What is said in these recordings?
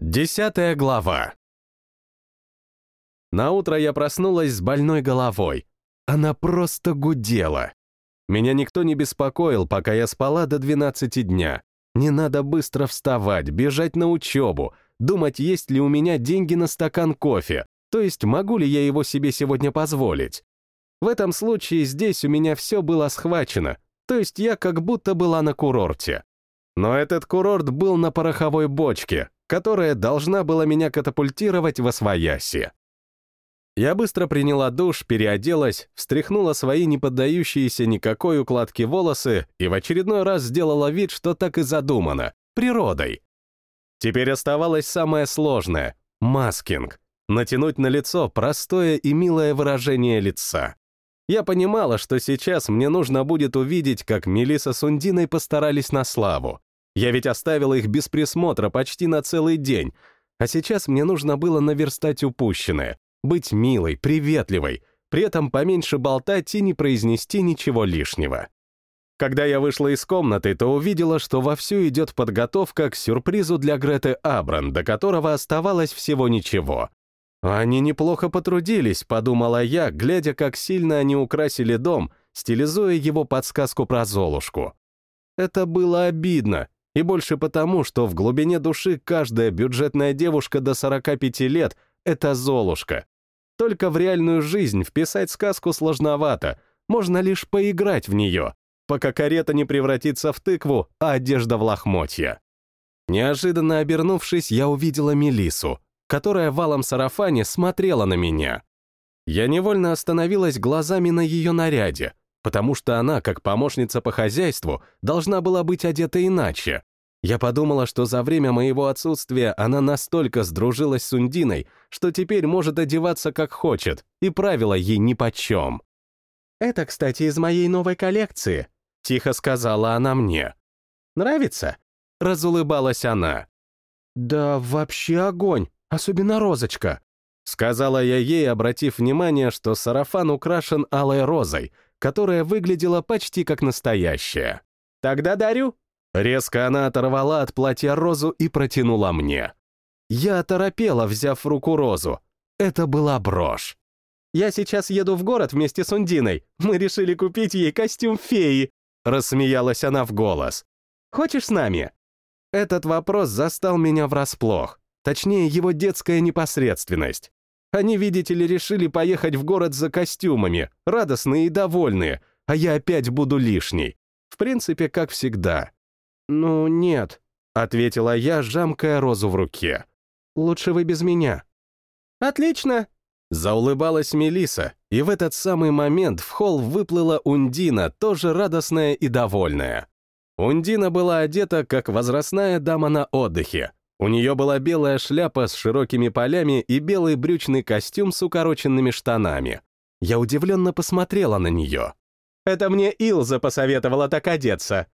Десятая глава. На утро я проснулась с больной головой. Она просто гудела. Меня никто не беспокоил, пока я спала до 12 дня. Не надо быстро вставать, бежать на учебу, думать, есть ли у меня деньги на стакан кофе, то есть могу ли я его себе сегодня позволить. В этом случае здесь у меня все было схвачено, то есть я как будто была на курорте. Но этот курорт был на пороховой бочке, которая должна была меня катапультировать в Освояси. Я быстро приняла душ, переоделась, встряхнула свои не поддающиеся никакой укладке волосы и в очередной раз сделала вид, что так и задумано — природой. Теперь оставалось самое сложное — маскинг. Натянуть на лицо простое и милое выражение лица. Я понимала, что сейчас мне нужно будет увидеть, как Мелиса с Ундиной постарались на славу. Я ведь оставила их без присмотра почти на целый день, а сейчас мне нужно было наверстать упущенное, быть милой, приветливой, при этом поменьше болтать и не произнести ничего лишнего. Когда я вышла из комнаты, то увидела, что вовсю идет подготовка к сюрпризу для Греты Абран, до которого оставалось всего ничего. Они неплохо потрудились, подумала я, глядя, как сильно они украсили дом, стилизуя его под сказку про Золушку. Это было обидно, и больше потому, что в глубине души каждая бюджетная девушка до 45 лет — это Золушка. Только в реальную жизнь вписать сказку сложновато, можно лишь поиграть в нее, пока карета не превратится в тыкву, а одежда в лохмотья. Неожиданно обернувшись, я увидела Мелису, которая в алом сарафане смотрела на меня. Я невольно остановилась глазами на ее наряде, потому что она, как помощница по хозяйству, должна была быть одета иначе. Я подумала, что за время моего отсутствия она настолько сдружилась с Ундиной, что теперь может одеваться как хочет, и правила ей нипочем. «Это, кстати, из моей новой коллекции», — тихо сказала она мне. «Нравится?» — разулыбалась она. «Да вообще огонь, особенно розочка», — сказала я ей, обратив внимание, что сарафан украшен алой розой, которая выглядела почти как настоящая. «Тогда дарю», Резко она оторвала от платья розу и протянула мне. Я оторопела, взяв в руку розу. Это была брошь. «Я сейчас еду в город вместе с Ундиной. Мы решили купить ей костюм феи», — рассмеялась она в голос. «Хочешь с нами?» Этот вопрос застал меня врасплох. Точнее, его детская непосредственность. Они, видите ли, решили поехать в город за костюмами, радостные и довольные, а я опять буду лишней. В принципе, как всегда. «Ну, нет», — ответила я, жамкая розу в руке. «Лучше вы без меня». «Отлично!» Заулыбалась Мелиса, и в этот самый момент в холл выплыла Ундина, тоже радостная и довольная. Ундина была одета, как возрастная дама на отдыхе. У нее была белая шляпа с широкими полями и белый брючный костюм с укороченными штанами. Я удивленно посмотрела на нее. «Это мне Илза посоветовала так одеться»,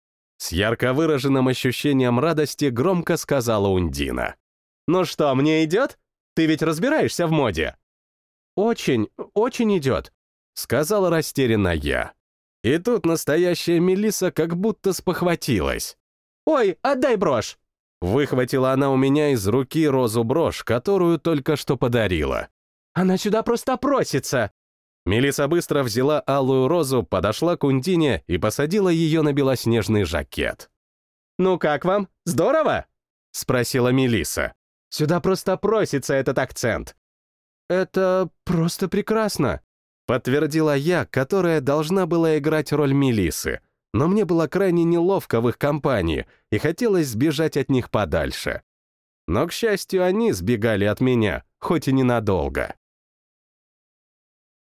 с ярко выраженным ощущением радости громко сказала Ундина. «Ну что, мне идет? Ты ведь разбираешься в моде?» «Очень, очень идет», — сказала растерянно я. И тут настоящая Мелиса как будто спохватилась. «Ой, отдай брошь!» Выхватила она у меня из руки розу-брошь, которую только что подарила. «Она сюда просто просится!» Мелиса быстро взяла алую розу, подошла к Ундине и посадила ее на белоснежный жакет. «Ну как вам? Здорово?» — спросила Мелиса. «Сюда просто просится этот акцент». «Это просто прекрасно», — подтвердила я, которая должна была играть роль Мелисы. Но мне было крайне неловко в их компании, и хотелось сбежать от них подальше. Но, к счастью, они сбегали от меня, хоть и ненадолго.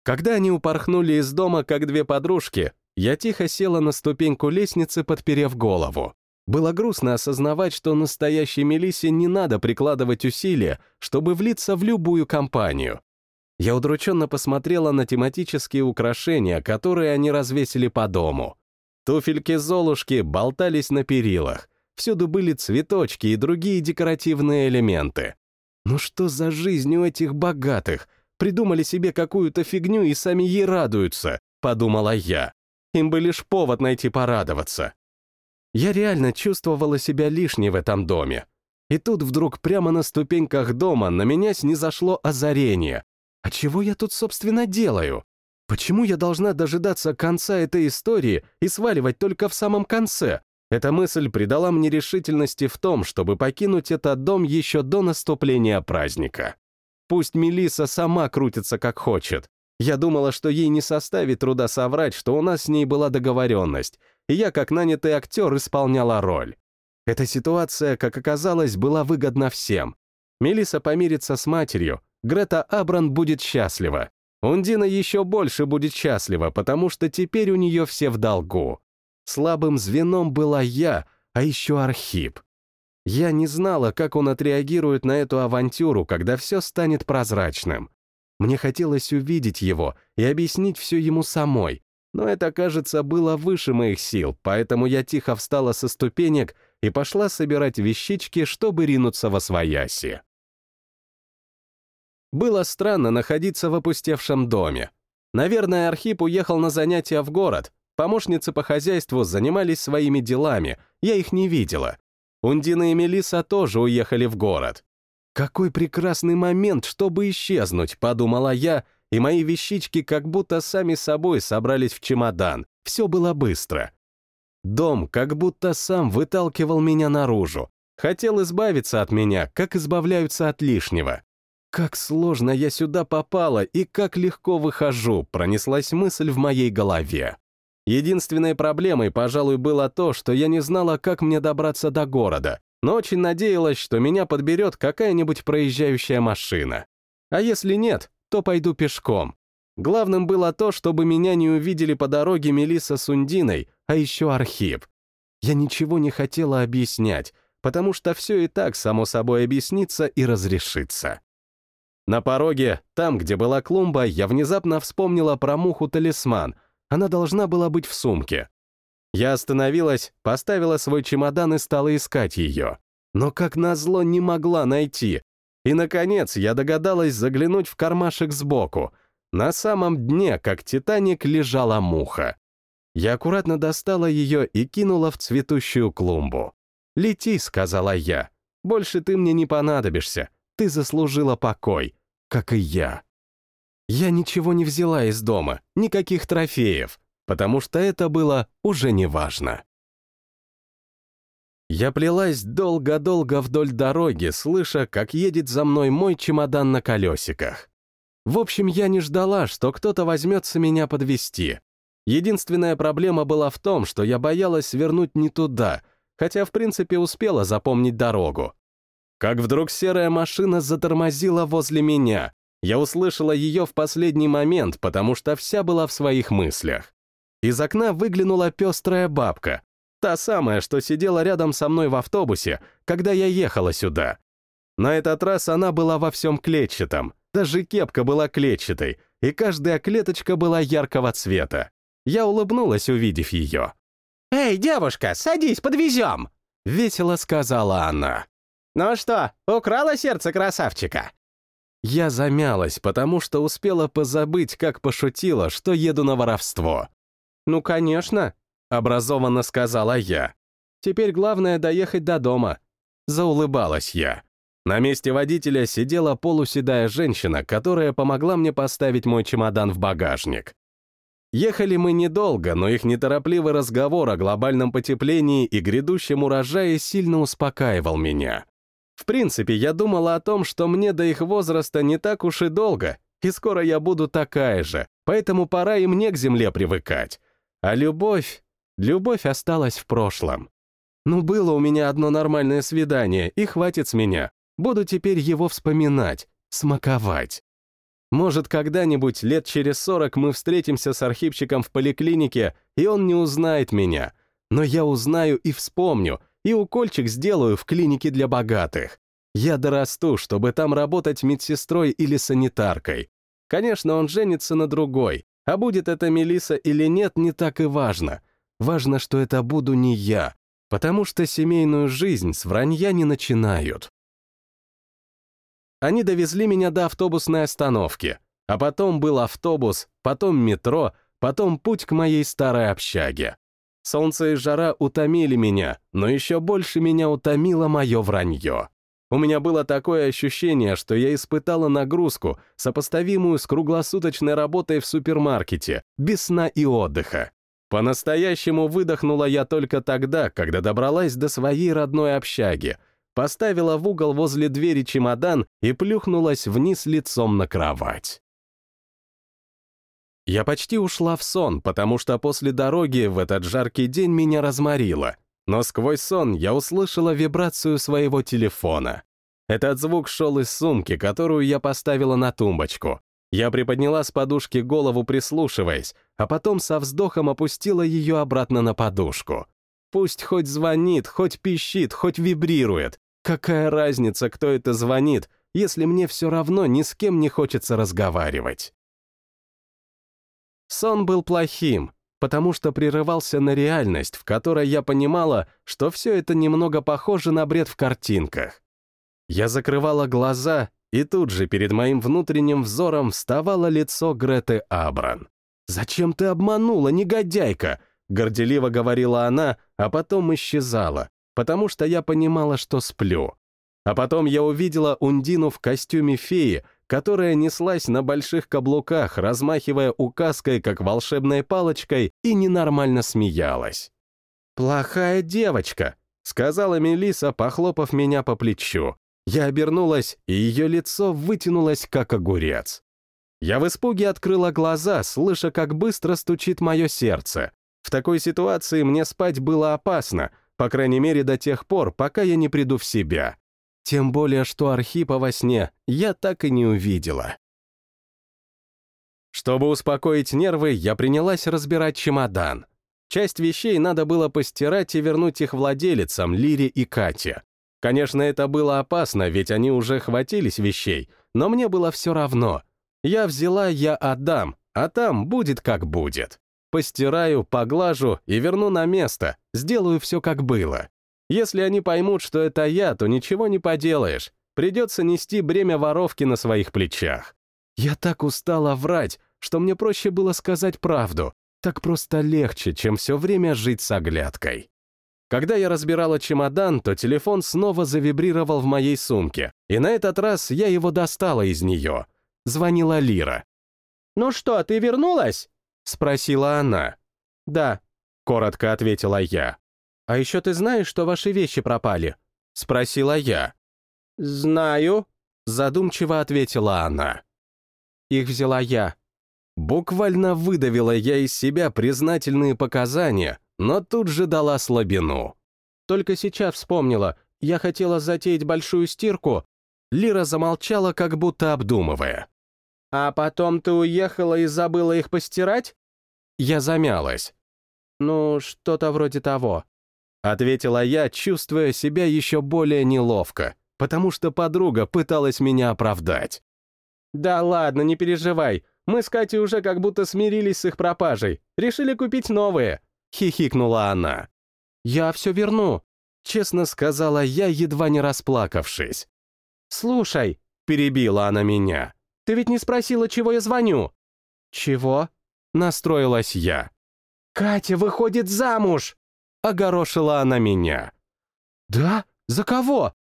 Когда они упорхнули из дома, как две подружки, я тихо села на ступеньку лестницы, подперев голову. Было грустно осознавать, что настоящей Мелиссе не надо прикладывать усилия, чтобы влиться в любую компанию. Я удрученно посмотрела на тематические украшения, которые они развесили по дому. Туфельки Золушки болтались на перилах. Всюду были цветочки и другие декоративные элементы. Ну что за жизнь у этих богатых? Придумали себе какую-то фигню и сами ей радуются, подумала я. Им бы лишь повод найти порадоваться. Я реально чувствовала себя лишней в этом доме. И тут вдруг прямо на ступеньках дома на меня снизошло озарение. А чего я тут, собственно, делаю? Почему я должна дожидаться конца этой истории и сваливать только в самом конце? Эта мысль придала мне решительности в том, чтобы покинуть этот дом еще до наступления праздника. Пусть Мелиса сама крутится как хочет. Я думала, что ей не составит труда соврать, что у нас с ней была договоренность, и я, как нанятый актер, исполняла роль. Эта ситуация, как оказалось, была выгодна всем. Мелиса помирится с матерью, Грета Абран будет счастлива. Ундина еще больше будет счастлива, потому что теперь у нее все в долгу. Слабым звеном была я, а еще Архип. Я не знала, как он отреагирует на эту авантюру, когда все станет прозрачным. Мне хотелось увидеть его и объяснить все ему самой, но это, кажется, было выше моих сил, поэтому я тихо встала со ступенек и пошла собирать вещички, чтобы ринуться во свояси. Было странно находиться в опустевшем доме. Наверное, Архип уехал на занятия в город. Помощницы по хозяйству занимались своими делами, я их не видела. Ундина и Мелиса тоже уехали в город. Какой прекрасный момент, чтобы исчезнуть, подумала я, и мои вещички как будто сами собой собрались в чемодан. Все было быстро. Дом как будто сам выталкивал меня наружу. Хотел избавиться от меня, как избавляются от лишнего. Как сложно я сюда попала и как легко выхожу, пронеслась мысль в моей голове. Единственной проблемой, пожалуй, было то, что я не знала, как мне добраться до города, но очень надеялась, что меня подберет какая-нибудь проезжающая машина. А если нет, то пойду пешком. Главным было то, чтобы меня не увидели по дороге Мелиса с Ундиной, а еще Архип. Я ничего не хотела объяснять, потому что все и так само собой объяснится и разрешится. На пороге, там, где была клумба, я внезапно вспомнила про муху-талисман, она должна была быть в сумке. Я остановилась, поставила свой чемодан и стала искать ее. Но, как назло, не могла найти. И, наконец, я догадалась заглянуть в кармашек сбоку. На самом дне, как Титаник, лежала муха. Я аккуратно достала ее и кинула в цветущую клумбу. «Лети», — сказала я. «Больше ты мне не понадобишься. Ты заслужила покой, как и я». Я ничего не взяла из дома, никаких трофеев, потому что это было уже не важно. Я плелась долго-долго вдоль дороги, слыша, как едет за мной мой чемодан на колесиках. В общем, я не ждала, что кто-то возьмется меня подвести. Единственная проблема была в том, что я боялась свернуть не туда, хотя, в принципе, успела запомнить дорогу. Как вдруг серая машина затормозила возле меня, я услышала ее в последний момент, потому что вся была в своих мыслях. Из окна выглянула пестрая бабка, та самая, что сидела рядом со мной в автобусе, когда я ехала сюда. На этот раз она была во всем клетчатом, даже кепка была клетчатой, и каждая клеточка была яркого цвета. Я улыбнулась, увидев ее. «Эй, девушка, садись, подвезем!» — весело сказала она. «Ну что, украла сердце красавчика?» Я замялась, потому что успела позабыть, как пошутила, что еду на воровство. «Ну, конечно», — образованно сказала я. «Теперь главное доехать до дома». Заулыбалась я. На месте водителя сидела полуседая женщина, которая помогла мне поставить мой чемодан в багажник. Ехали мы недолго, но их неторопливый разговор о глобальном потеплении и грядущем урожае сильно успокаивал меня. В принципе, я думала о том, что мне до их возраста не так уж и долго, и скоро я буду такая же, поэтому пора и мне к земле привыкать. А любовь... Любовь осталась в прошлом. Ну, было у меня одно нормальное свидание, и хватит с меня. Буду теперь его вспоминать, смаковать. Может, когда-нибудь, лет через сорок, мы встретимся с архивчиком в поликлинике, и он не узнает меня. Но я узнаю и вспомню, и укольчик сделаю в клинике для богатых. Я дорасту, чтобы там работать медсестрой или санитаркой. Конечно, он женится на другой, а будет это Мелиса или нет, не так и важно. Важно, что это буду не я, потому что семейную жизнь с вранья не начинают. Они довезли меня до автобусной остановки, а потом был автобус, потом метро, потом путь к моей старой общаге. Солнце и жара утомили меня, но еще больше меня утомило мое вранье. У меня было такое ощущение, что я испытала нагрузку, сопоставимую с круглосуточной работой в супермаркете, без сна и отдыха. По-настоящему выдохнула я только тогда, когда добралась до своей родной общаги, поставила в угол возле двери чемодан и плюхнулась вниз лицом на кровать. Я почти ушла в сон, потому что после дороги в этот жаркий день меня разморило, но сквозь сон я услышала вибрацию своего телефона. Этот звук шел из сумки, которую я поставила на тумбочку. Я приподняла с подушки голову, прислушиваясь, а потом со вздохом опустила ее обратно на подушку. Пусть хоть звонит, хоть пищит, хоть вибрирует. Какая разница, кто это звонит, если мне все равно ни с кем не хочется разговаривать? Сон был плохим, потому что прерывался на реальность, в которой я понимала, что все это немного похоже на бред в картинках. Я закрывала глаза, и тут же перед моим внутренним взором вставало лицо Греты Абран. «Зачем ты обманула, негодяйка?» — горделиво говорила она, а потом исчезала, потому что я понимала, что сплю. А потом я увидела Ундину в костюме феи, которая неслась на больших каблуках, размахивая указкой, как волшебной палочкой, и ненормально смеялась. «Плохая девочка», — сказала Мелиса, похлопав меня по плечу. Я обернулась, и ее лицо вытянулось, как огурец. Я в испуге открыла глаза, слыша, как быстро стучит мое сердце. В такой ситуации мне спать было опасно, по крайней мере до тех пор, пока я не приду в себя. Тем более, что Архипа во сне я так и не увидела. Чтобы успокоить нервы, я принялась разбирать чемодан. Часть вещей надо было постирать и вернуть их владелицам, Лире и Кате. Конечно, это было опасно, ведь они уже хватились вещей, но мне было все равно. Я взяла, я отдам, а там будет как будет. Постираю, поглажу и верну на место, сделаю все как было. Если они поймут, что это я, то ничего не поделаешь. Придется нести бремя воровки на своих плечах. Я так устала врать, что мне проще было сказать правду. Так просто легче, чем все время жить с оглядкой. Когда я разбирала чемодан, то телефон снова завибрировал в моей сумке, и на этот раз я его достала из нее. Звонила Лира. «Ну что, ты вернулась?» — спросила она. «Да», — коротко ответила я. «А еще ты знаешь, что ваши вещи пропали?» — спросила я. «Знаю», — задумчиво ответила она. «Их взяла я». Буквально выдавила я из себя признательные показания, но тут же дала слабину. «Только сейчас вспомнила. Я хотела затеять большую стирку». Лира замолчала, как будто обдумывая. «А потом ты уехала и забыла их постирать?» Я замялась. «Ну, что-то вроде того». Ответила я, чувствуя себя еще более неловко, потому что подруга пыталась меня оправдать. «Да ладно, не переживай. Мы с Катей уже как будто смирились с их пропажей. Решили купить новые», — хихикнула она. «Я все верну», — честно сказала я, едва не расплакавшись. «Слушай», — перебила она меня, — «ты ведь не спросила, чего я звоню?» «Чего?» — настроилась я. «Катя выходит замуж!» Огорошила она меня. «Да? За кого?»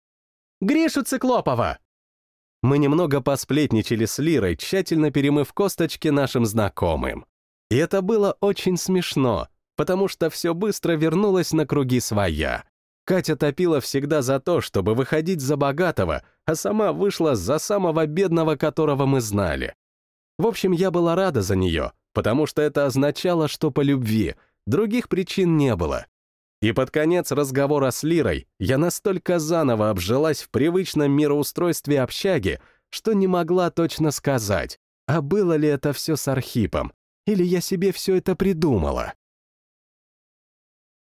«Гришу Циклопова!» Мы немного посплетничали с Лирой, тщательно перемыв косточки нашим знакомым. И это было очень смешно, потому что все быстро вернулось на круги своя. Катя топила всегда за то, чтобы выходить за богатого, а сама вышла за самого бедного, которого мы знали. В общем, я была рада за нее, потому что это означало, что по любви, других причин не было. И под конец разговора с Лирой я настолько заново обжилась в привычном мироустройстве общаги, что не могла точно сказать, а было ли это все с Архипом, или я себе все это придумала.